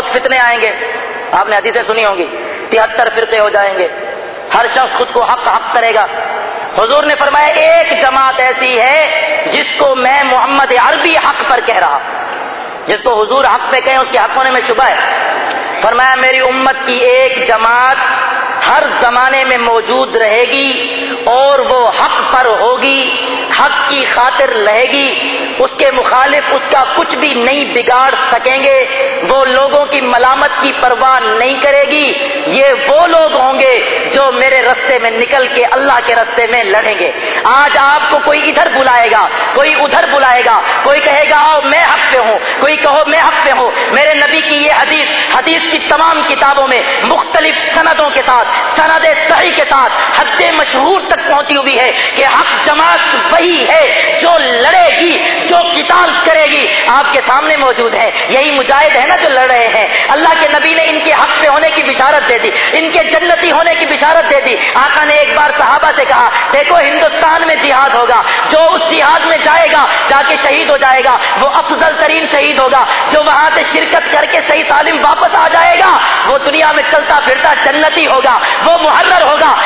بہت فتنے آئیں گے۔ آپ نے حدیثیں سنی ہوں گی۔ تہتر فرقے ہو جائیں گے۔ ہر شخص خود کو حق حق کرے گا۔ حضور نے فرمایا، ایک جماعت ایسی ہے جس کو میں محمد عربی حق پر کہہ رہا جس کو حضور حق پہ کہیں، اس کے حق ہونے میں شبہ ہے۔ فرمایا، میری امت کی ایک جماعت ہر زمانے میں موجود رہے گی اور وہ حق پر ہوگی۔ حق کی خاطر رہے گی اس کے مخالف اس کا کچھ بھی نہیں بگاڑ سکیں گے، وہ لوگوں کی ملامت کی پرواہ نہیں کرے گی، یہ وہ لوگ ہوں گے جو میرے رستے میں نکل کے اللہ کے رستے میں لڑیں گے۔ آج آپ کو کوئی ادھر بلائے گا، کوئی ادھر بلائے گا، کوئی کہے گا، آؤ میں حق پہ ہوں، کوئی کہو میں حق پہ ہوں۔ میرے نبی کی یہ حدیث حدیث کی تمام کتابوں میں مختلف سندوں کے ساتھ سند صحیح کے ساتھ، حد مشہور تک پہنچی ہوئی ہے کہ حق وہی ہے، جو لڑے گی، جو کتاب کرے گی، آپ کے سامنے موجود ہے۔ یہی مجاہد ہے نا جو لڑ رہے ہیں۔ اللہ کے نبی نے ان کے حق پہ ہونے کی بشارت دے دی، ان کے جنتی ہونے کی بشارت دے دی۔ آقا نے ایک بار صحابہ سے کہا، دیکھو ہندوستان میں جہاد ہوگا، جو اس جہاد میں جائے گا، جا کے شہید ہو جائے گا، وہ افضل ترین شہید ہوگا، جو وہاں سے شرکت کر کے صحیح سالم واپس آ جائے گا، وہ دنیا میں چلتا پھرتا جنتی ہوگا، وہ محرر ہوگا۔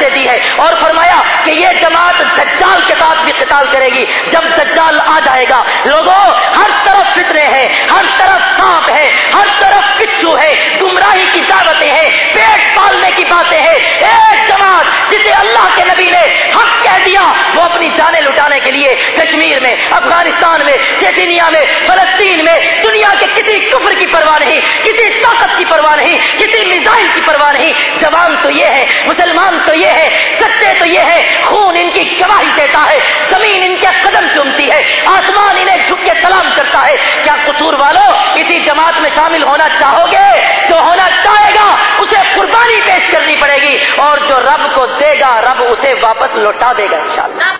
دے دی ہے اور فرمایا کہ یہ جماعت دجال کے ساتھ بھی قتال کرے گی۔ جب دجال آ جائے گا، لوگوں، ہر طرف فطرے ہیں، ہر طرف سانپ ہے ہر طرف پچھو ہے گمراہی کی دعوتیں ہیں، پیٹ پالنے کی باتیں ہیں۔ ایک جماعت جسے اللہ کے نبی نے حق کہہ دیا، وہ اپنی جانیں لٹانے کے لیے کشمیر میں، افغانستان میں چیچینیا میں، فلسطین میں، دنیا کے کسی کفر کی پرواہ نہیں، کسی طاقت کی پرواہ نہیں، کسی جوان تو یہ ہے، مسلمان تو یہ ہے سچے تو یہ ہے، خون ان کی گواہی دیتا ہے، زمین ان کے قدم چومتی ہے، آسمان انہیں جھک کے سلام کرتا ہے۔ کیا قصور والوں اسی جماعت میں شامل ہونا چاہو گے؟ جو ہونا چاہے گا، اسے قربانی پیش کرنی پڑے گی اور جو رب کو دے گا، رب اسے واپس لوٹا دے گا انشاءاللہ۔